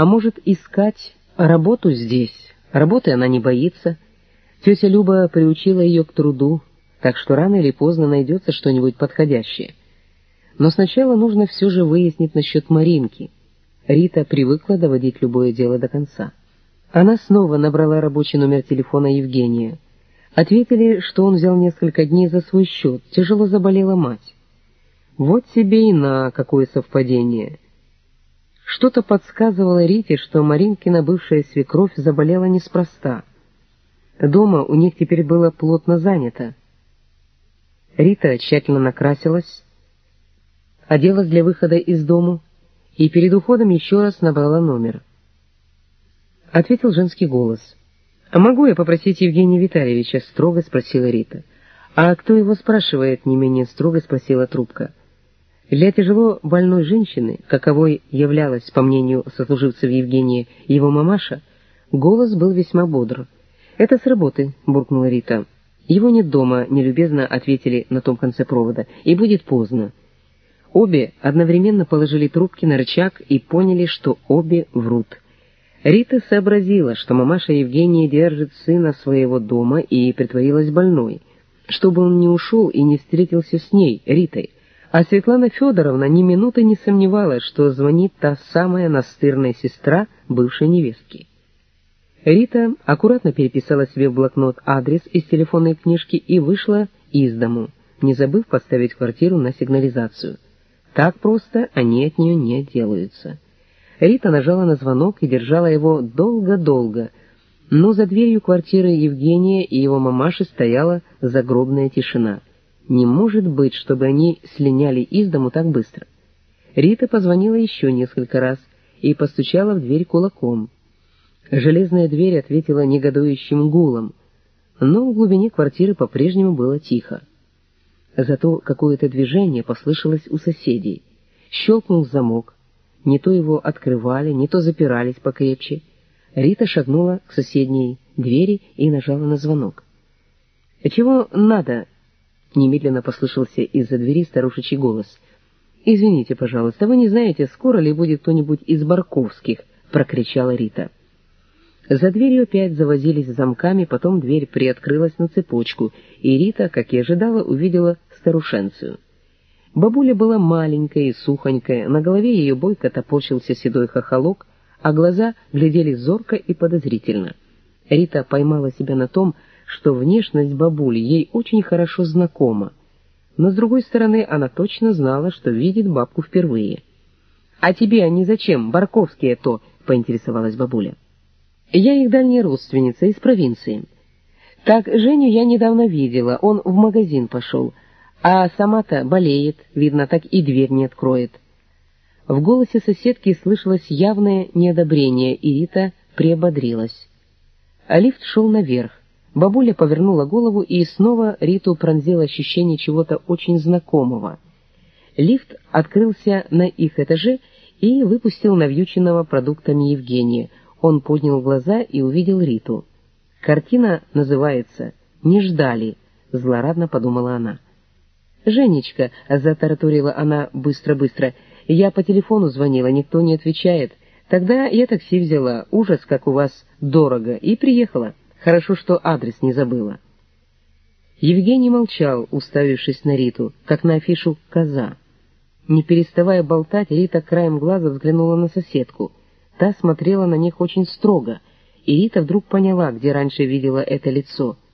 а может искать работу здесь. Работы она не боится. Тетя Люба приучила ее к труду, так что рано или поздно найдется что-нибудь подходящее. Но сначала нужно все же выяснить насчет Маринки. Рита привыкла доводить любое дело до конца. Она снова набрала рабочий номер телефона Евгения. Ответили, что он взял несколько дней за свой счет, тяжело заболела мать. Вот тебе и на какое совпадение. Что-то подсказывало Рите, что Маринкина бывшая свекровь заболела неспроста. Дома у них теперь было плотно занято. Рита тщательно накрасилась, оделась для выхода из дому и перед уходом еще раз набрала номер. Ответил женский голос. «А могу я попросить Евгения Витальевича?» — строго спросила Рита. «А кто его спрашивает?» — не менее строго спросила трубка. Для тяжело больной женщины, каковой являлась, по мнению сослуживцев Евгения, его мамаша, голос был весьма бодр. «Это с работы», — буркнула Рита. «Его нет дома», — нелюбезно ответили на том конце провода, — «и будет поздно». Обе одновременно положили трубки на рычаг и поняли, что обе врут. Рита сообразила, что мамаша Евгения держит сына своего дома и притворилась больной, чтобы он не ушел и не встретился с ней, Ритой, а Светлана Федоровна ни минуты не сомневалась, что звонит та самая настырная сестра бывшей невестки. Рита аккуратно переписала себе в блокнот адрес из телефонной книжки и вышла из дому, не забыв поставить квартиру на сигнализацию. Так просто они от нее не отделаются. Рита нажала на звонок и держала его долго-долго, но за дверью квартиры Евгения и его мамаши стояла загробная тишина — не может быть, чтобы они слиняли из дому так быстро. Рита позвонила еще несколько раз и постучала в дверь кулаком. Железная дверь ответила негодующим гулом, но в глубине квартиры по-прежнему было тихо. Зато какое-то движение послышалось у соседей. Щелкнул замок. Не то его открывали, не то запирались покрепче. Рита шагнула к соседней двери и нажала на звонок. «Чего надо?» Немедленно послышался из-за двери старушечий голос. «Извините, пожалуйста, вы не знаете, скоро ли будет кто-нибудь из Барковских?» — прокричала Рита. За дверью опять завозились замками, потом дверь приоткрылась на цепочку, и Рита, как и ожидала, увидела старушенцию. Бабуля была маленькая и сухонькая, на голове ее бойко топорщился седой хохолок, а глаза глядели зорко и подозрительно. Рита поймала себя на том, что внешность бабули ей очень хорошо знакома, но, с другой стороны, она точно знала, что видит бабку впервые. «А тебе они зачем, Барковские-то?» — поинтересовалась бабуля. «Я их дальняя родственница из провинции. Так Женю я недавно видела, он в магазин пошел, а сама-то болеет, видно, так и дверь не откроет». В голосе соседки слышалось явное неодобрение, и Рита приободрилась. А лифт шел наверх. Бабуля повернула голову, и снова Риту пронзило ощущение чего-то очень знакомого. Лифт открылся на их этаже и выпустил навьюченного продуктами Евгения. Он поднял глаза и увидел Риту. Картина называется «Не ждали», — злорадно подумала она. «Женечка», — затараторила она быстро-быстро, — «я по телефону звонила, никто не отвечает. Тогда я такси взяла, ужас, как у вас дорого, и приехала». Хорошо, что адрес не забыла. Евгений молчал, уставившись на Риту, как на афишу «Коза». Не переставая болтать, Рита краем глаза взглянула на соседку. Та смотрела на них очень строго, и Рита вдруг поняла, где раньше видела это лицо —